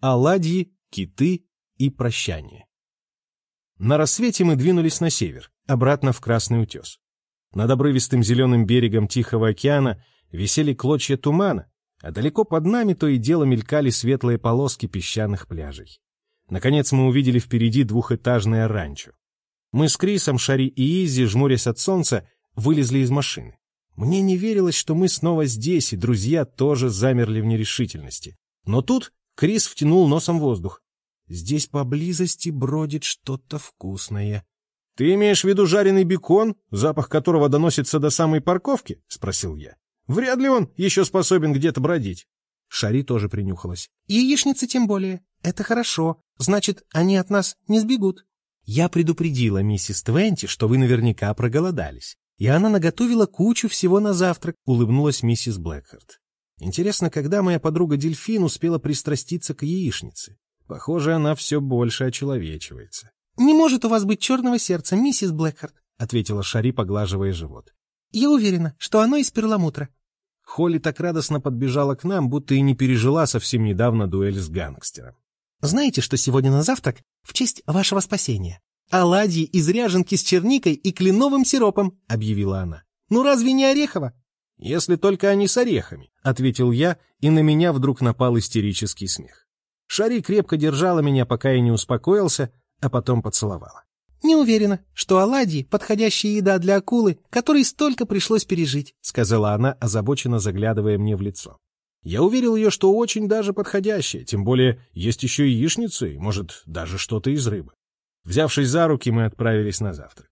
оладьи, киты и прощание. На рассвете мы двинулись на север, обратно в Красный утес. Над обрывистым зеленым берегом Тихого океана висели клочья тумана, а далеко под нами то и дело мелькали светлые полоски песчаных пляжей. Наконец мы увидели впереди двухэтажное ранчо. Мы с Крисом, Шари и Изи, жмурясь от солнца, вылезли из машины. Мне не верилось, что мы снова здесь, и друзья тоже замерли в нерешительности. Но тут Крис втянул носом воздух. Здесь поблизости бродит что-то вкусное. — Ты имеешь в виду жареный бекон, запах которого доносится до самой парковки? — спросил я. — Вряд ли он еще способен где-то бродить. Шари тоже принюхалась. — Яичницы тем более. Это хорошо. Значит, они от нас не сбегут. Я предупредила миссис Твенти, что вы наверняка проголодались. И она наготовила кучу всего на завтрак, улыбнулась миссис Блэкхарт. Интересно, когда моя подруга Дельфин успела пристраститься к яичнице? Похоже, она все больше очеловечивается. — Не может у вас быть черного сердца, миссис Блэкхарт, — ответила Шари, поглаживая живот. — Я уверена, что оно из перламутра. Холли так радостно подбежала к нам, будто и не пережила совсем недавно дуэль с гангстером. Знаете, что сегодня на завтрак в честь вашего спасения? Оладьи из ряженки с черникой и кленовым сиропом, объявила она. Ну разве не орехово? Если только они с орехами, ответил я, и на меня вдруг напал истерический смех. Шари крепко держала меня, пока я не успокоился, а потом поцеловала. «Не уверена, что оладьи — подходящая еда для акулы, которой столько пришлось пережить», — сказала она, озабоченно заглядывая мне в лицо. Я уверил ее, что очень даже подходящее, тем более есть еще и яичницы, и, может, даже что-то из рыбы. Взявшись за руки, мы отправились на завтрак.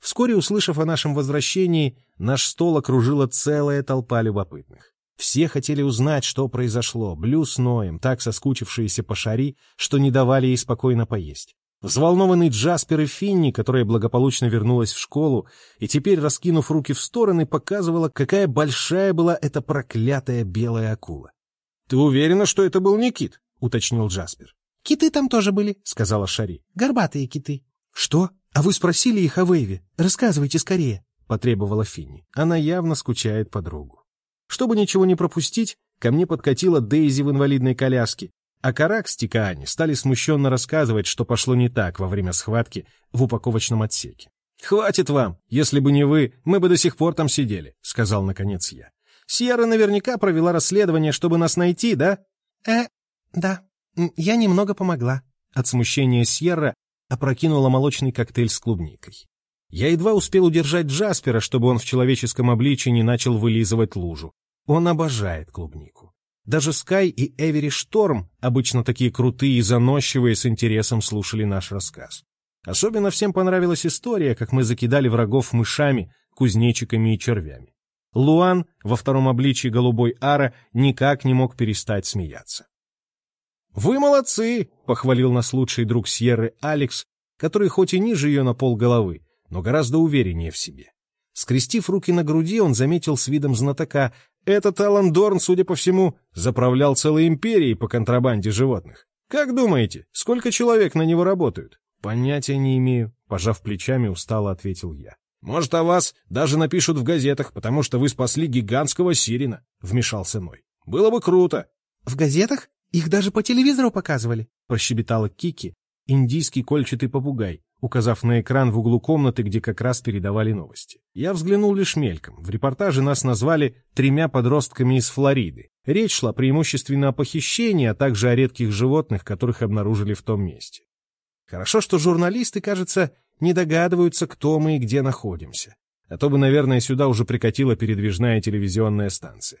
Вскоре, услышав о нашем возвращении, наш стол окружила целая толпа любопытных. Все хотели узнать, что произошло, Блю с Ноем, так соскучившиеся по шари, что не давали ей спокойно поесть. Взволнованный Джаспер и Финни, которая благополучно вернулась в школу и теперь, раскинув руки в стороны, показывала, какая большая была эта проклятая белая акула. — Ты уверена, что это был не кит? — уточнил Джаспер. — Киты там тоже были, — сказала Шари. — Горбатые киты. — Что? А вы спросили их о Вейве? Рассказывайте скорее, — потребовала Финни. Она явно скучает по другу. Чтобы ничего не пропустить, ко мне подкатила Дейзи в инвалидной коляске, а Карак с Тикаани стали смущенно рассказывать, что пошло не так во время схватки в упаковочном отсеке. «Хватит вам! Если бы не вы, мы бы до сих пор там сидели», — сказал наконец я. «Сьерра наверняка провела расследование, чтобы нас найти, да?» «Э, да. Я немного помогла». От смущения Сьерра опрокинула молочный коктейль с клубникой. Я едва успел удержать Джаспера, чтобы он в человеческом обличии не начал вылизывать лужу. Он обожает клубнику. Даже Скай и Эвери Шторм, обычно такие крутые и заносчивые, с интересом слушали наш рассказ. Особенно всем понравилась история, как мы закидали врагов мышами, кузнечиками и червями. Луан во втором обличии голубой ара никак не мог перестать смеяться. «Вы молодцы!» — похвалил нас лучший друг Сьерры Алекс, который хоть и ниже ее на пол головы, но гораздо увереннее в себе. Скрестив руки на груди, он заметил с видом знатока, этот Алан Дорн, судя по всему, заправлял целой империей по контрабанде животных. Как думаете, сколько человек на него работают? Понятия не имею, пожав плечами, устало ответил я. Может, о вас даже напишут в газетах, потому что вы спасли гигантского сирена, вмешался Ной. Было бы круто. В газетах? Их даже по телевизору показывали, прощебетала Кики, индийский кольчатый попугай, указав на экран в углу комнаты, где как раз передавали новости. Я взглянул лишь мельком. В репортаже нас назвали тремя подростками из Флориды. Речь шла преимущественно о похищении, а также о редких животных, которых обнаружили в том месте. Хорошо, что журналисты, кажется, не догадываются, кто мы и где находимся. А то бы, наверное, сюда уже прикатила передвижная телевизионная станция.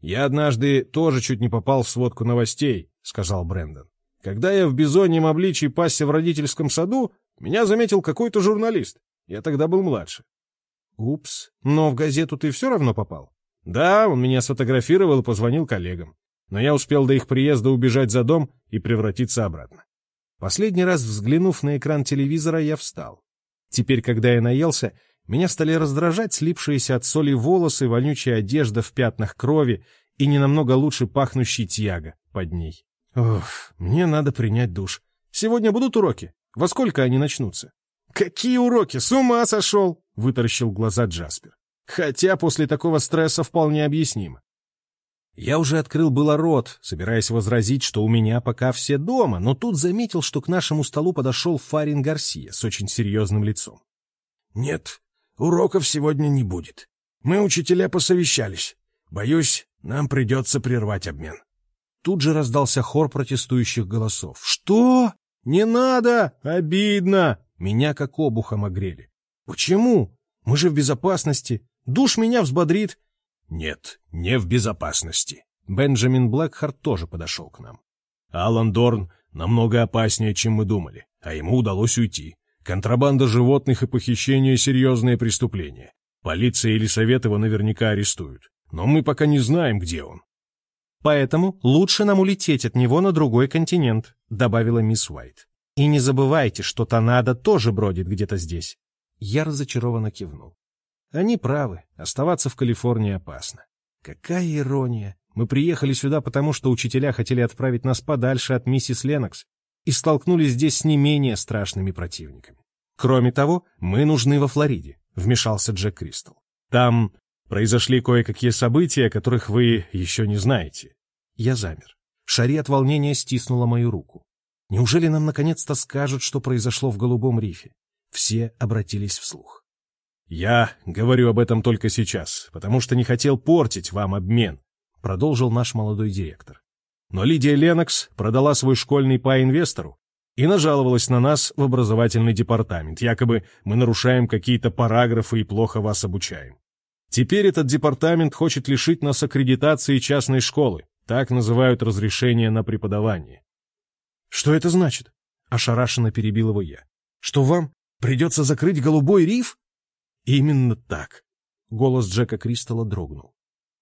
«Я однажды тоже чуть не попал в сводку новостей», — сказал Брэндон. Когда я в бизоньем обличии пасся в родительском саду, меня заметил какой-то журналист. Я тогда был младше. Упс, но в газету ты все равно попал? Да, он меня сфотографировал и позвонил коллегам. Но я успел до их приезда убежать за дом и превратиться обратно. Последний раз взглянув на экран телевизора, я встал. Теперь, когда я наелся, меня стали раздражать слипшиеся от соли волосы, вонючая одежда в пятнах крови и ненамного лучше пахнущий тьяга под ней. Ох, мне надо принять душ. Сегодня будут уроки? Во сколько они начнутся? Какие уроки? С ума сошел! Вытаращил глаза Джаспер. Хотя после такого стресса вполне объяснимо. Я уже открыл было рот, собираясь возразить, что у меня пока все дома, но тут заметил, что к нашему столу подошел Фарин Гарсия с очень серьезным лицом. «Нет, уроков сегодня не будет. Мы, учителя, посовещались. Боюсь, нам придется прервать обмен». Тут же раздался хор протестующих голосов. «Что? Не надо! Обидно!» Меня как обухом огрели. «Почему? Мы же в безопасности. Душ меня взбодрит. Нет, не в безопасности. Бенджамин Блэкхарт тоже подошел к нам. Алан Дорн намного опаснее, чем мы думали, а ему удалось уйти. Контрабанда животных и похищение — серьезные преступления. Полиция или совет его наверняка арестуют. Но мы пока не знаем, где он. «Поэтому лучше нам улететь от него на другой континент», — добавила мисс Уайт. «И не забывайте, что Танада тоже бродит где-то здесь». Я разочарованно кивнул. Они правы, оставаться в Калифорнии опасно. Какая ирония! Мы приехали сюда потому, что учителя хотели отправить нас подальше от миссис Ленокс и столкнулись здесь с не менее страшными противниками. Кроме того, мы нужны во Флориде, вмешался Джек Кристал. Там произошли кое-какие события, о которых вы еще не знаете. Я замер. Шари от волнения стиснула мою руку. Неужели нам наконец-то скажут, что произошло в Голубом рифе? Все обратились вслух. «Я говорю об этом только сейчас, потому что не хотел портить вам обмен», продолжил наш молодой директор. Но Лидия Ленокс продала свой школьный пай инвестору и нажаловалась на нас в образовательный департамент, якобы мы нарушаем какие-то параграфы и плохо вас обучаем. Теперь этот департамент хочет лишить нас аккредитации частной школы, так называют разрешение на преподавание. «Что это значит?» — ошарашенно перебил его я. «Что вам придется закрыть голубой риф?» Именно так. Голос Джека Кристалла дрогнул.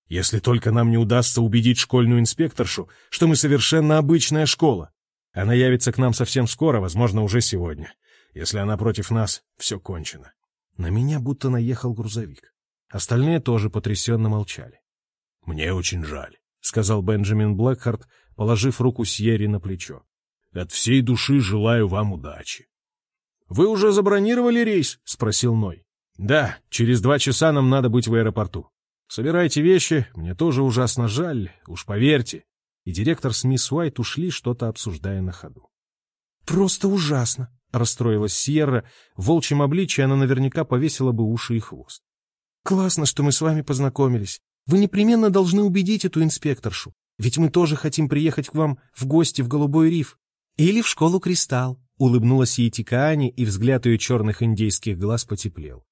Если только нам не удастся убедить школьную инспекторшу, что мы совершенно обычная школа. Она явится к нам совсем скоро, возможно, уже сегодня. Если она против нас, все кончено. На меня будто наехал грузовик. Остальные тоже потрясенно молчали. — Мне очень жаль, — сказал Бенджамин Блэкхарт, положив руку Сьерри на плечо. — От всей души желаю вам удачи. — Вы уже забронировали рейс? — спросил Ной. «Да, через два часа нам надо быть в аэропорту. Собирайте вещи, мне тоже ужасно жаль, уж поверьте». И директор с мисс Уайт ушли, что-то обсуждая на ходу. «Просто ужасно!» — расстроилась Сьерра. В волчьем обличье она наверняка повесила бы уши и хвост. «Классно, что мы с вами познакомились. Вы непременно должны убедить эту инспекторшу, ведь мы тоже хотим приехать к вам в гости в Голубой риф. Или в школу Кристалл», — улыбнулась ей Тикаани, и взгляд ее черных индейских глаз потеплел.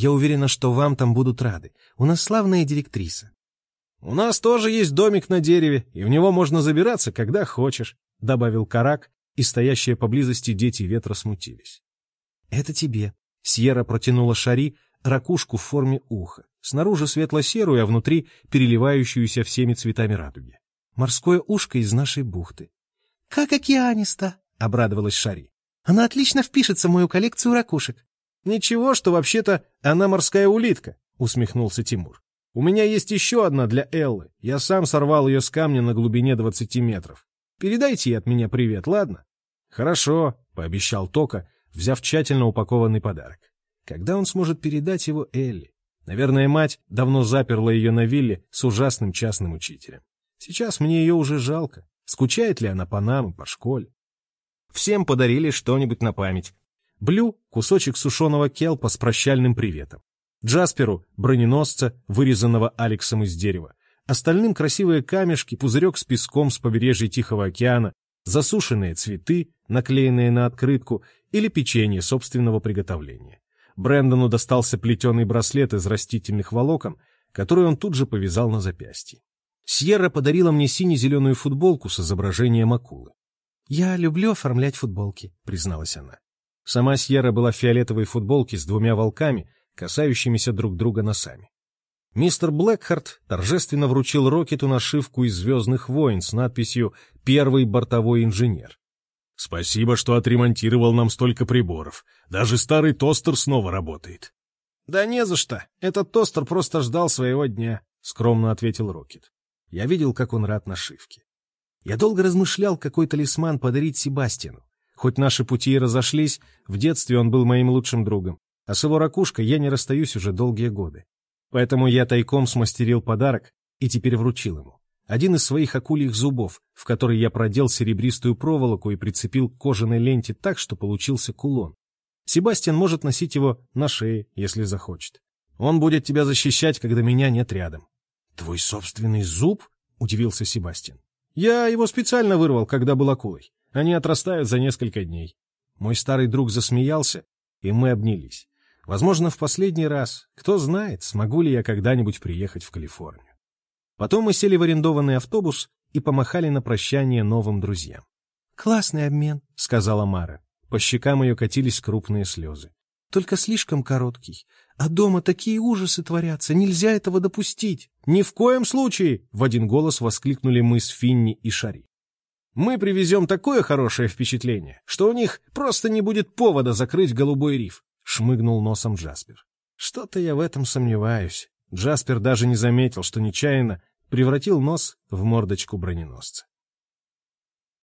Я уверена, что вам там будут рады. У нас славная директриса. — У нас тоже есть домик на дереве, и в него можно забираться, когда хочешь, — добавил Карак, и стоящие поблизости дети ветра смутились. — Это тебе. Сьерра протянула Шари ракушку в форме уха, снаружи светло-серую, а внутри переливающуюся всеми цветами радуги. Морское ушко из нашей бухты. — Как океаниста! — обрадовалась Шари. — Она отлично впишется в мою коллекцию ракушек. «Ничего, что вообще-то она морская улитка», — усмехнулся Тимур. «У меня есть еще одна для Эллы. Я сам сорвал ее с камня на глубине двадцати метров. Передайте ей от меня привет, ладно?» «Хорошо», — пообещал Тока, взяв тщательно упакованный подарок. «Когда он сможет передать его Элли? Наверное, мать давно заперла ее на вилле с ужасным частным учителем. Сейчас мне ее уже жалко. Скучает ли она по нам и по школе?» Всем подарили что-нибудь на память, Блю — кусочек сушеного келпа с прощальным приветом. Джасперу — броненосца, вырезанного Алексом из дерева. Остальным красивые камешки, пузырек с песком с побережья Тихого океана, засушенные цветы, наклеенные на открытку, или печенье собственного приготовления. Брэндону достался плетеный браслет из растительных волокон, который он тут же повязал на запястье. Сьерра подарила мне сине-зеленую футболку с изображением акулы. «Я люблю оформлять футболки», — призналась она. Сама Сьерра была в фиолетовой футболке с двумя волками, касающимися друг друга носами. Мистер Блэкхарт торжественно вручил Рокету нашивку из «Звездных войн» с надписью «Первый бортовой инженер». «Спасибо, что отремонтировал нам столько приборов. Даже старый тостер снова работает». «Да не за что. Этот тостер просто ждал своего дня», — скромно ответил Рокет. Я видел, как он рад нашивке. Я долго размышлял, какой талисман подарить Себастину. Хоть наши пути и разошлись, в детстве он был моим лучшим другом, а с его ракушкой я не расстаюсь уже долгие годы. Поэтому я тайком смастерил подарок и теперь вручил ему. один из своих акульих зубов, в который я продел серебристую проволоку и прицепил к кожаной ленте так, что получился кулон. Себастьян может носить его на шее, если захочет. Он будет тебя защищать, когда меня нет рядом. — Твой собственный зуб? — удивился Себастьян. — Я его специально вырвал, когда был акулой. Они отрастают за несколько дней. Мой старый друг засмеялся, и мы обнялись. Возможно, в последний раз. Кто знает, смогу ли я когда-нибудь приехать в Калифорнию. Потом мы сели в арендованный автобус и помахали на прощание новым друзьям. «Классный обмен», — сказала Мара. По щекам ее катились крупные слезы. «Только слишком короткий. А дома такие ужасы творятся, нельзя этого допустить». «Ни в коем случае!» — в один голос воскликнули мы с Финни и Шари. «Мы привезем такое хорошее впечатление, что у них просто не будет повода закрыть голубой риф», — шмыгнул носом Джаспер. «Что-то я в этом сомневаюсь». Джаспер даже не заметил, что нечаянно превратил нос в мордочку броненосца.